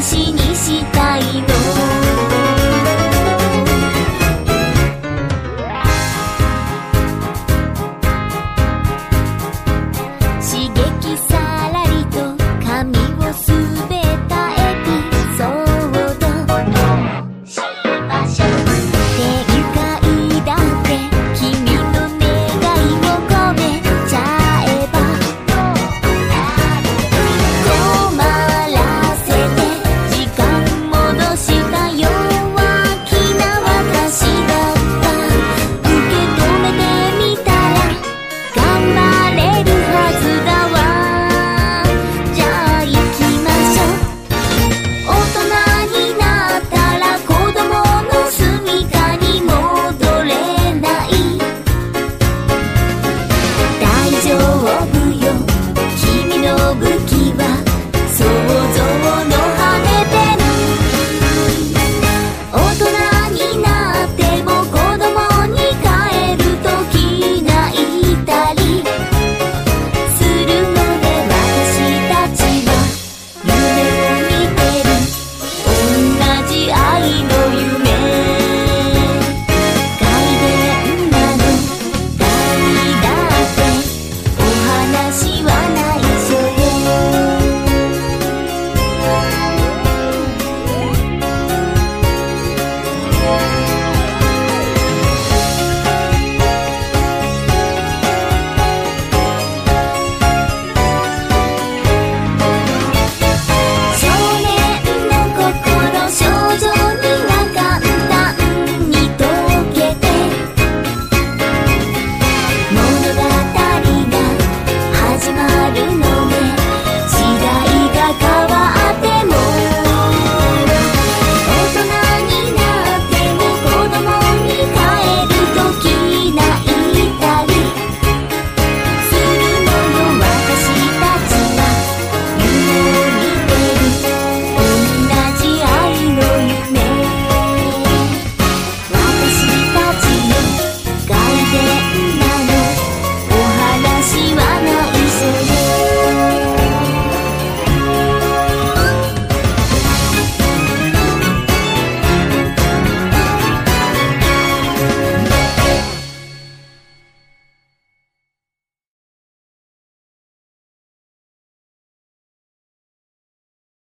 私にしたいの